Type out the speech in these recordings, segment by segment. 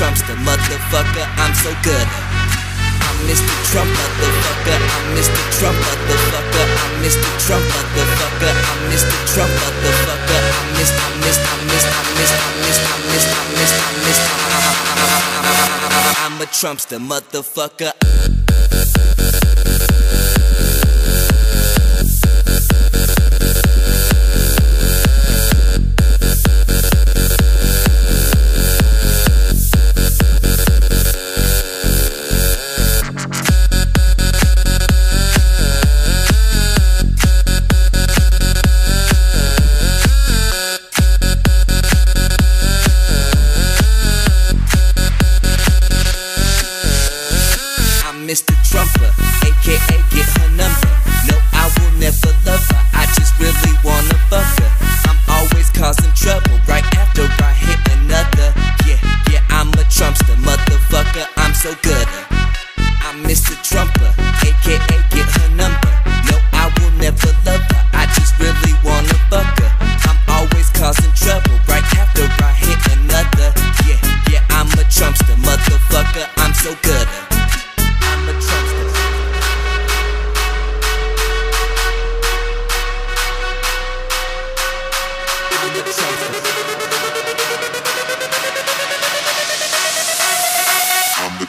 Trumpster, motherfucker, I'm so good. I'm Mr. Trump, motherfucker. I'm Mr. Trump, motherfucker. I'm Mr. Trump, motherfucker. I'm Mr. Trump, motherfucker. I'm Mr. I'm Mr. I'm Mr. I'm Mr. I'm Mr. I'm Mr. I'm Mr. I'm Mr. I'm a Trumpster, motherfucker.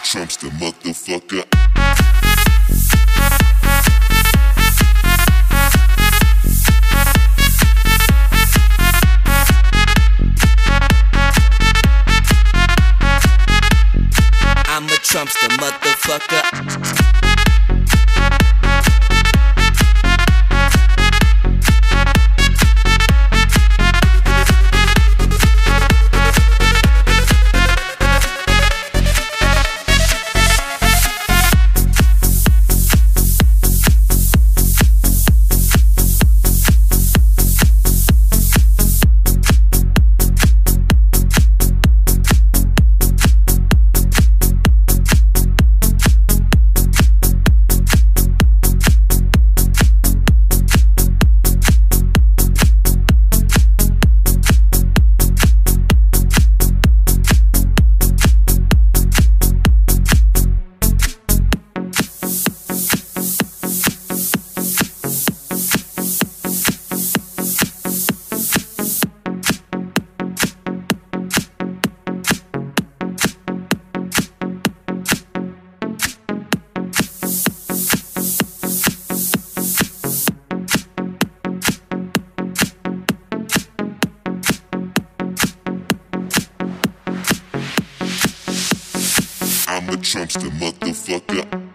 Trump's the motherfucker. I'm a Trump's the motherfucker. The Trump's the motherfucker.